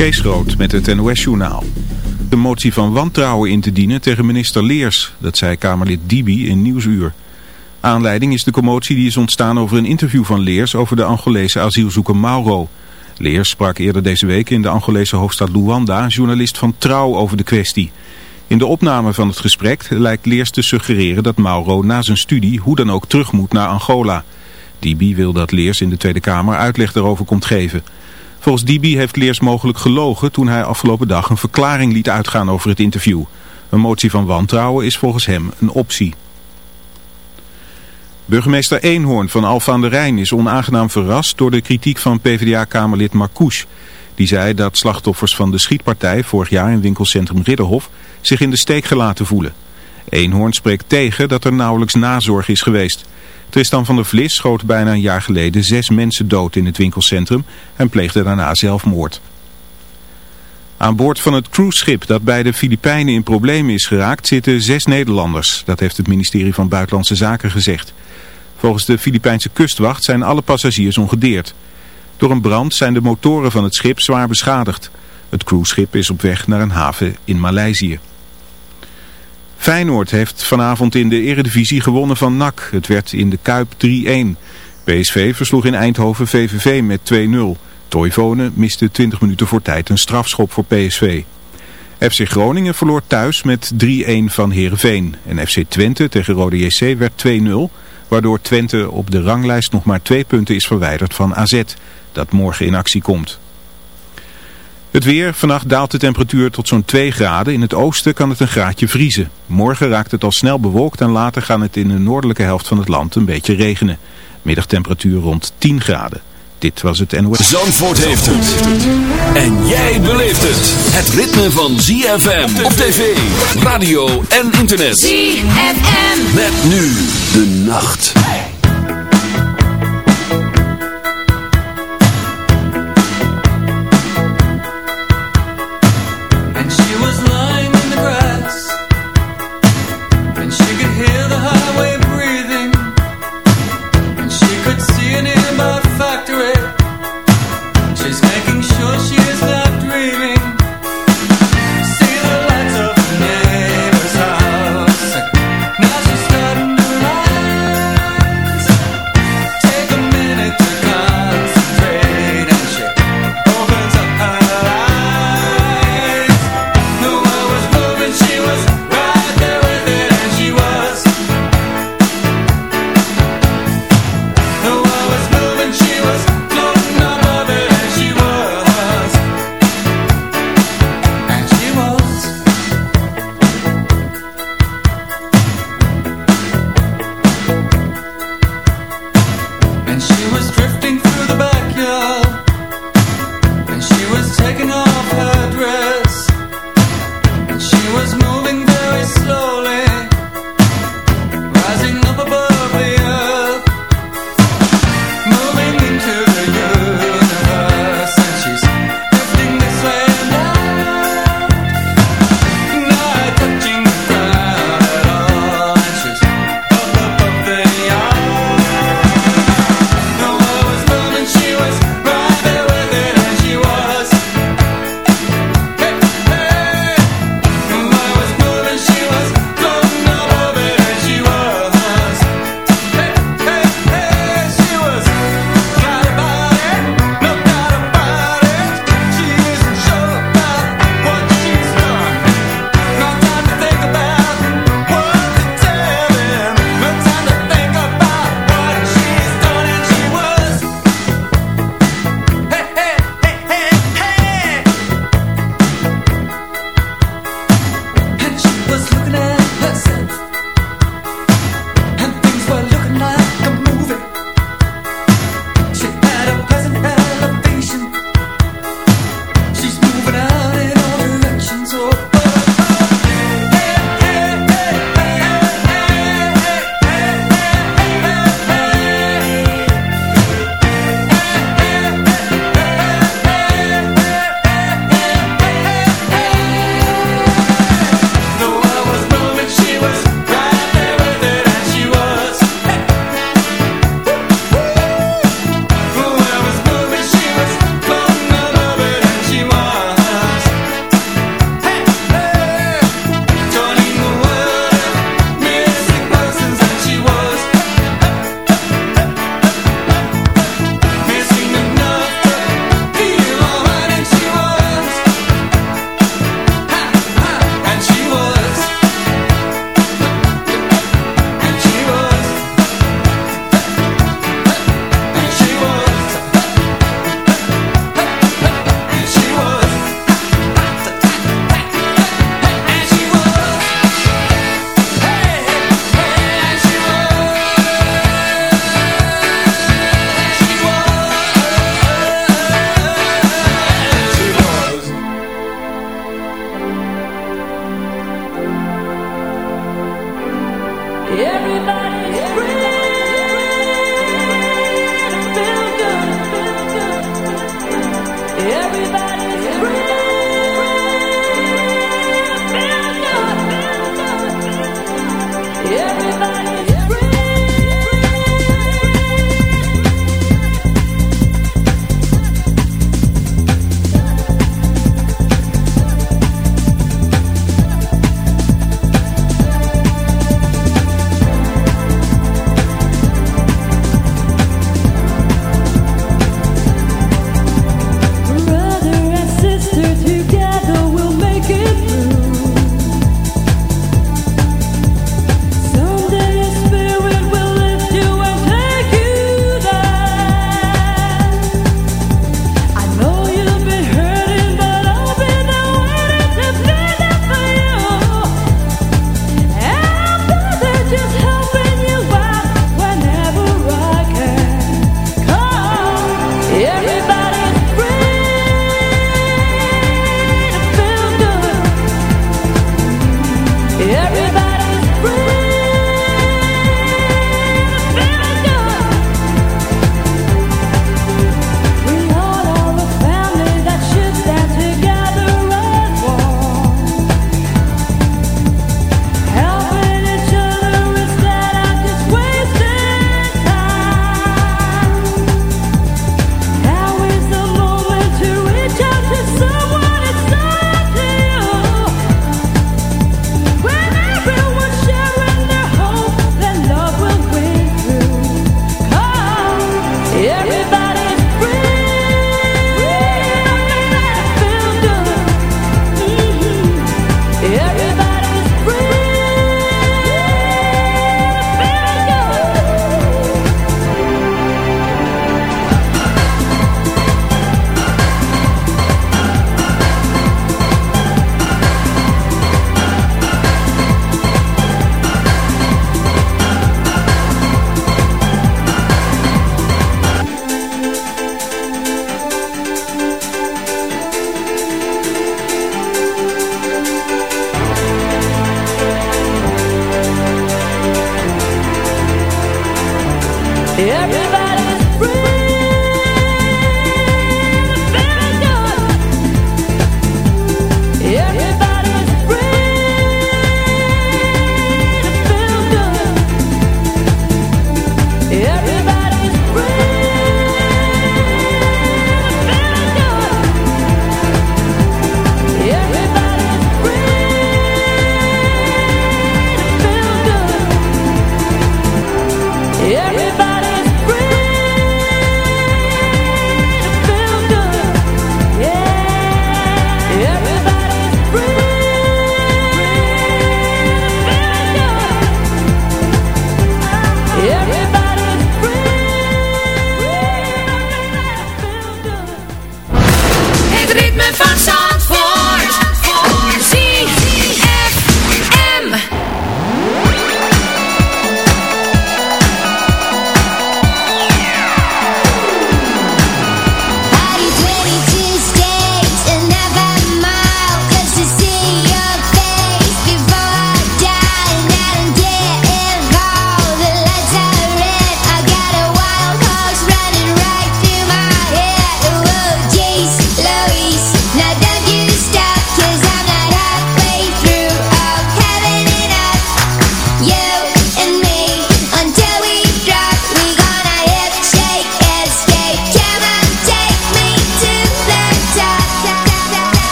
Kees met het NOS-journaal. De motie van wantrouwen in te dienen tegen minister Leers. Dat zei Kamerlid Dibi in Nieuwsuur. Aanleiding is de commotie die is ontstaan over een interview van Leers over de Angolese asielzoeker Mauro. Leers sprak eerder deze week in de Angolese hoofdstad Luanda, journalist van Trouw over de kwestie. In de opname van het gesprek lijkt Leers te suggereren dat Mauro na zijn studie hoe dan ook terug moet naar Angola. Dibi wil dat Leers in de Tweede Kamer uitleg daarover komt geven. Volgens Dibi heeft Leers mogelijk gelogen toen hij afgelopen dag een verklaring liet uitgaan over het interview. Een motie van wantrouwen is volgens hem een optie. Burgemeester Eenhoorn van Alfa aan de Rijn is onaangenaam verrast door de kritiek van PvdA-kamerlid Marcouch. Die zei dat slachtoffers van de schietpartij vorig jaar in winkelcentrum Ridderhof zich in de steek gelaten voelen. Eenhoorn spreekt tegen dat er nauwelijks nazorg is geweest. Tristan van der Vlis schoot bijna een jaar geleden zes mensen dood in het winkelcentrum en pleegde daarna zelfmoord. Aan boord van het cruiseschip dat bij de Filipijnen in problemen is geraakt zitten zes Nederlanders. Dat heeft het ministerie van Buitenlandse Zaken gezegd. Volgens de Filipijnse kustwacht zijn alle passagiers ongedeerd. Door een brand zijn de motoren van het schip zwaar beschadigd. Het cruiseschip is op weg naar een haven in Maleisië. Feyenoord heeft vanavond in de eredivisie gewonnen van NAC. Het werd in de Kuip 3-1. PSV versloeg in Eindhoven VVV met 2-0. Toivonen miste 20 minuten voor tijd een strafschop voor PSV. FC Groningen verloor thuis met 3-1 van Heerenveen. En FC Twente tegen Rode JC werd 2-0, waardoor Twente op de ranglijst nog maar twee punten is verwijderd van AZ, dat morgen in actie komt. Het weer, vannacht daalt de temperatuur tot zo'n 2 graden. In het oosten kan het een graadje vriezen. Morgen raakt het al snel bewolkt en later gaat het in de noordelijke helft van het land een beetje regenen. Middagtemperatuur rond 10 graden. Dit was het NOS. Zandvoort heeft het. En jij beleeft het. Het ritme van ZFM op tv, radio en internet. ZFM. Met nu de nacht.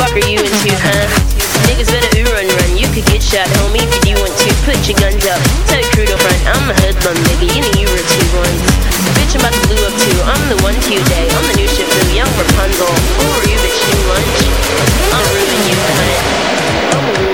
Fuck are you into, huh? Niggas better ooh run run. You could get shot, homie, if you do want to. Put your guns up. Tell your crew to front. I'm a hoodlum, nigga. You know you were two ones. Bitch, I'm about to blue up too. I'm the one two day. I'm the new ship blue, young Rapunzel. Who are you, bitch? New lunch? I'm ruining you, cunt. Ayo,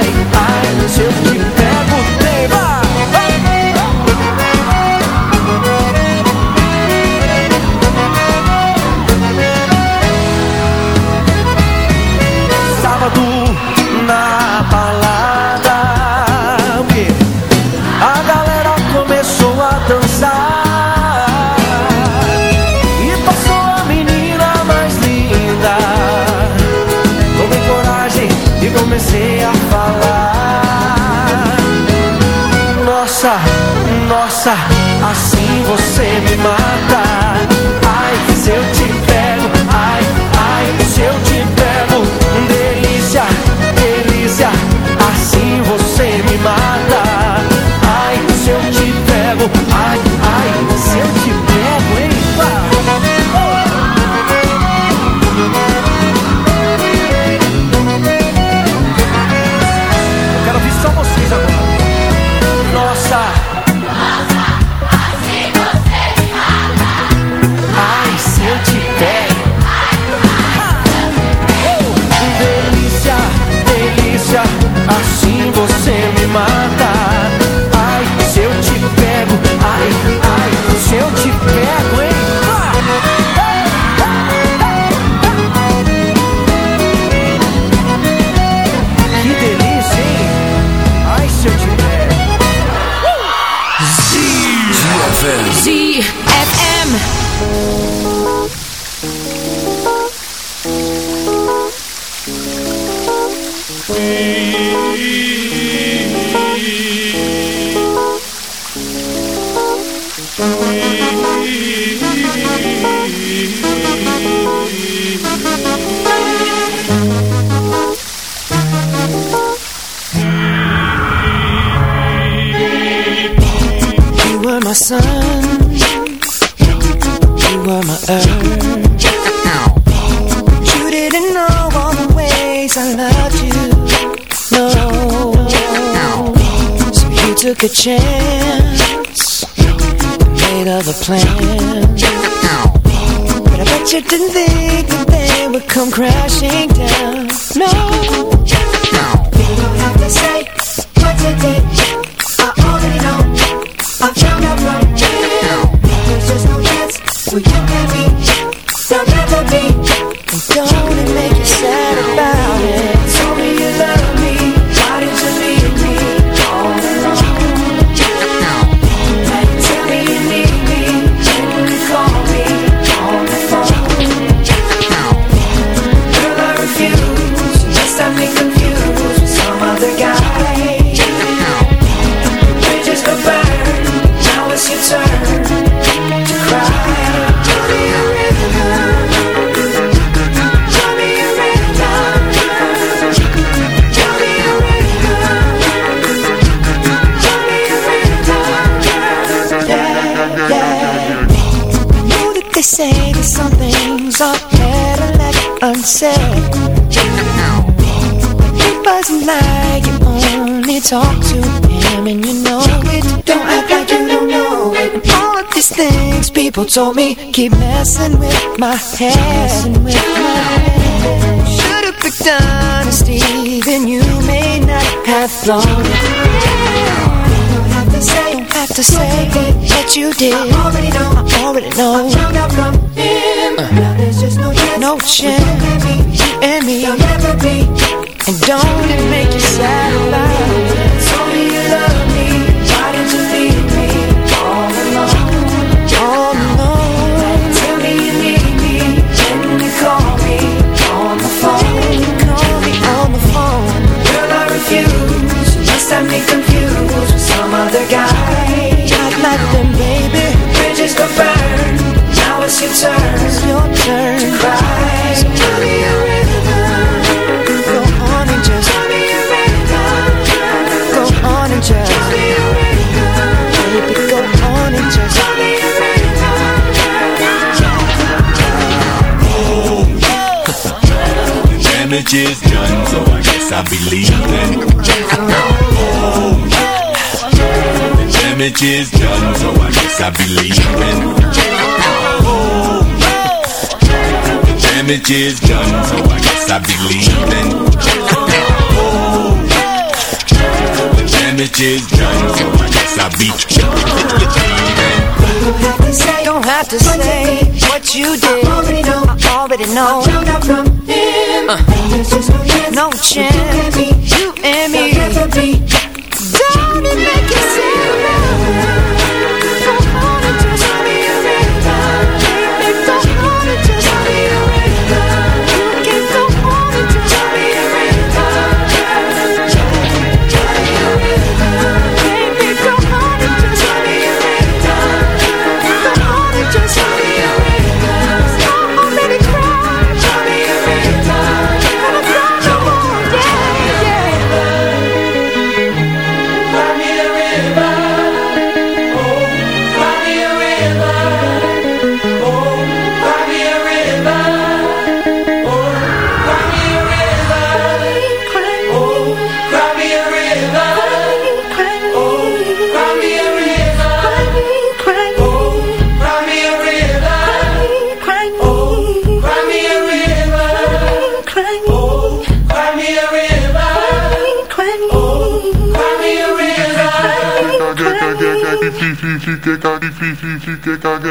assim você me mata sun, you were my earth. You didn't know all the ways I loved you, no. So you took a chance, made other plans. But I bet you didn't think that they would come crashing down. People told me keep messing with my head. Should've picked honesty, then you may not have flown. Don't have to say what you did. I already know. I already know. I'm out from him. Uh. Now there's just no chance. No chance. You and me. You'll never be. And don't it make you sad? damage Just so I guess I be leaving. The done, so I guess I be leaving. The done, so I guess I be leaving. Don't have to say what you did. I already know. I from. Uh. No chance. You and me make it sound fique cagando.